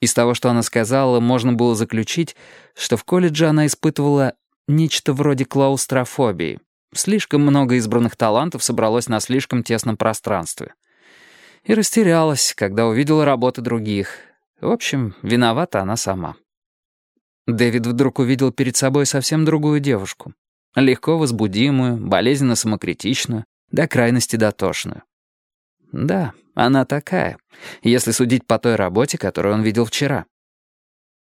Из того, что она сказала, можно было заключить, что в колледже она испытывала нечто вроде клаустрофобии. Слишком много избранных талантов собралось на слишком тесном пространстве. И растерялась, когда увидела работы других. В общем, виновата она сама. Дэвид вдруг увидел перед собой совсем другую девушку. Легко возбудимую, болезненно самокритичную, до крайности дотошную. Да, она такая, если судить по той работе, которую он видел вчера.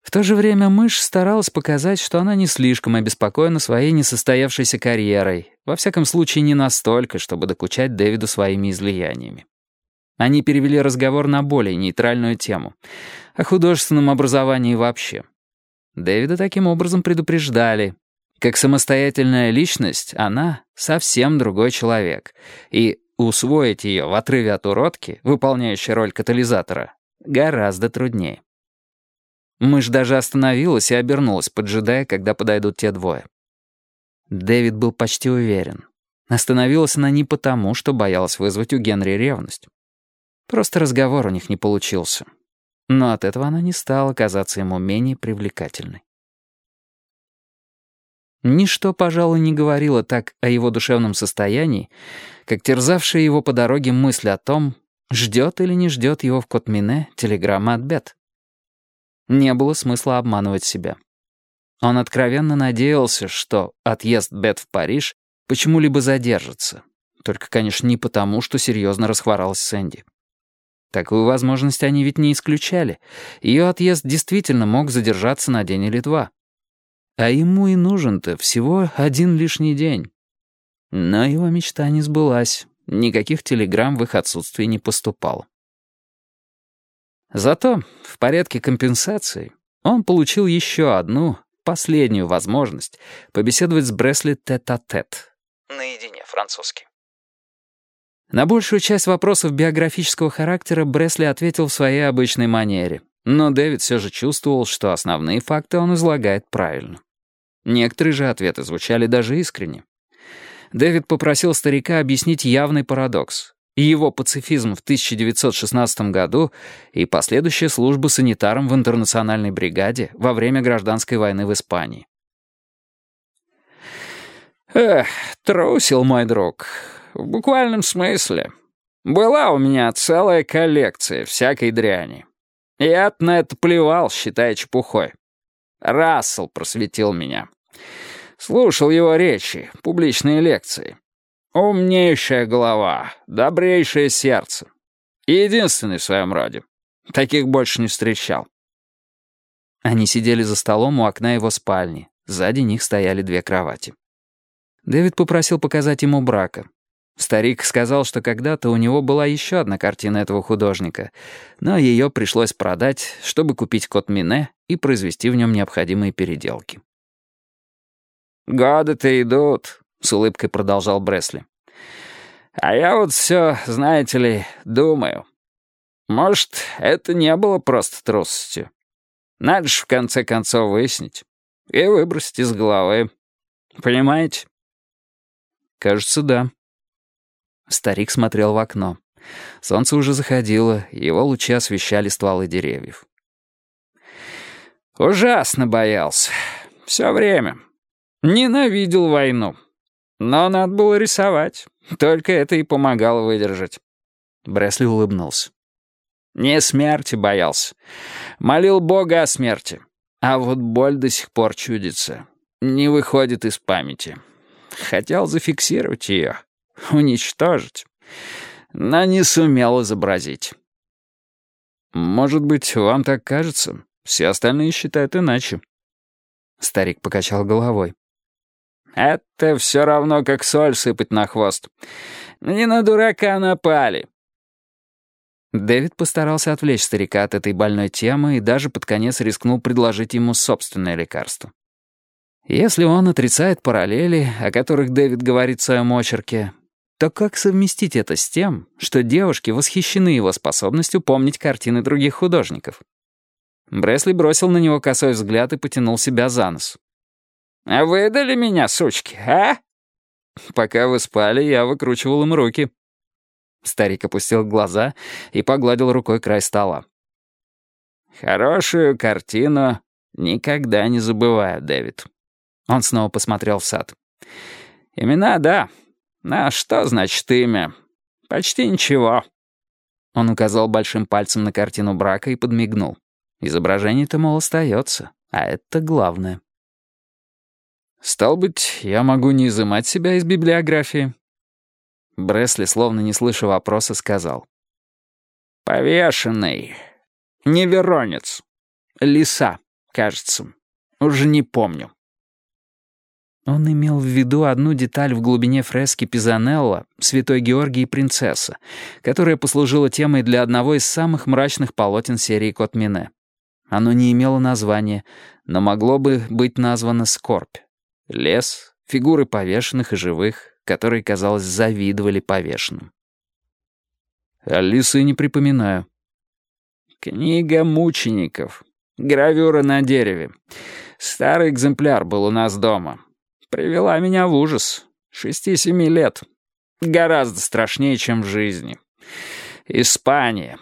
В то же время мышь старалась показать, что она не слишком обеспокоена своей несостоявшейся карьерой, во всяком случае не настолько, чтобы докучать Дэвиду своими излияниями. Они перевели разговор на более нейтральную тему — о художественном образовании вообще. Дэвида таким образом предупреждали. Как самостоятельная личность, она совсем другой человек, и усвоить ее в отрыве от уродки, выполняющей роль катализатора, гораздо труднее. Мышь даже остановилась и обернулась, поджидая, когда подойдут те двое. Дэвид был почти уверен. Остановилась она не потому, что боялась вызвать у Генри ревность. Просто разговор у них не получился. Но от этого она не стала казаться ему менее привлекательной. Ничто, пожалуй, не говорило так о его душевном состоянии, как терзавшая его по дороге мысль о том, ждет или не ждет его в Котмине телеграмма от Бет. Не было смысла обманывать себя. Он откровенно надеялся, что отъезд Бет в Париж почему-либо задержится. Только, конечно, не потому, что серьезно расхворалась Сэнди. Такую возможность они ведь не исключали. Ее отъезд действительно мог задержаться на день или два. А ему и нужен-то всего один лишний день. Но его мечта не сбылась. Никаких телеграмм в их отсутствии не поступало. Зато в порядке компенсации он получил еще одну, последнюю возможность побеседовать с Бресли тет-а-тет. Наедине, французский. На большую часть вопросов биографического характера Бресли ответил в своей обычной манере, но Дэвид все же чувствовал, что основные факты он излагает правильно. Некоторые же ответы звучали даже искренне. Дэвид попросил старика объяснить явный парадокс его пацифизм в 1916 году и последующая служба санитаром в интернациональной бригаде во время гражданской войны в Испании. «Эх, трусил мой друг. В буквальном смысле. Была у меня целая коллекция всякой дряни. Я на это плевал, считая чепухой. Рассел просветил меня. Слушал его речи, публичные лекции. Умнейшая голова, добрейшее сердце. Единственный в своем роде. Таких больше не встречал. Они сидели за столом у окна его спальни. Сзади них стояли две кровати. Дэвид попросил показать ему брака. Старик сказал, что когда-то у него была еще одна картина этого художника, но ее пришлось продать, чтобы купить кот Мине и произвести в нем необходимые переделки. «Годы-то идут», — с улыбкой продолжал Бресли. «А я вот все, знаете ли, думаю. Может, это не было просто трусостью. Надо же в конце концов выяснить и выбросить из головы. Понимаете?» «Кажется, да». Старик смотрел в окно. Солнце уже заходило, его лучи освещали стволы деревьев. «Ужасно боялся. Все время. Ненавидел войну. Но надо было рисовать. Только это и помогало выдержать. Бресли улыбнулся. Не смерти боялся. Молил Бога о смерти. А вот боль до сих пор чудится. Не выходит из памяти. Хотел зафиксировать ее. Уничтожить. Но не сумел изобразить. «Может быть, вам так кажется? Все остальные считают иначе». Старик покачал головой. Это все равно, как соль сыпать на хвост. Не на дурака напали. Дэвид постарался отвлечь старика от этой больной темы и даже под конец рискнул предложить ему собственное лекарство. Если он отрицает параллели, о которых Дэвид говорит в своем очерке, то как совместить это с тем, что девушки восхищены его способностью помнить картины других художников? Бресли бросил на него косой взгляд и потянул себя за нос. А «Выдали меня, сучки, а?» «Пока вы спали, я выкручивал им руки». Старик опустил глаза и погладил рукой край стола. Хорошую картину никогда не забываю, Дэвид». Он снова посмотрел в сад. «Имена, да. А что значит имя? Почти ничего». Он указал большим пальцем на картину брака и подмигнул. Изображение-то, мол, остается, а это главное. «Стал быть, я могу не изымать себя из библиографии?» Бресли, словно не слыша вопроса, сказал. «Повешенный. Неверонец. Лиса, кажется. Уже не помню». Он имел в виду одну деталь в глубине фрески Пизанелла «Святой Георгий и принцесса», которая послужила темой для одного из самых мрачных полотен серии Кот Мине. Оно не имело названия, но могло бы быть названо «Скорбь». Лес, фигуры повешенных и живых, которые, казалось, завидовали повешенным. Алисы не припоминаю. «Книга мучеников. Гравюра на дереве. Старый экземпляр был у нас дома. Привела меня в ужас. Шести-семи лет. Гораздо страшнее, чем в жизни. Испания.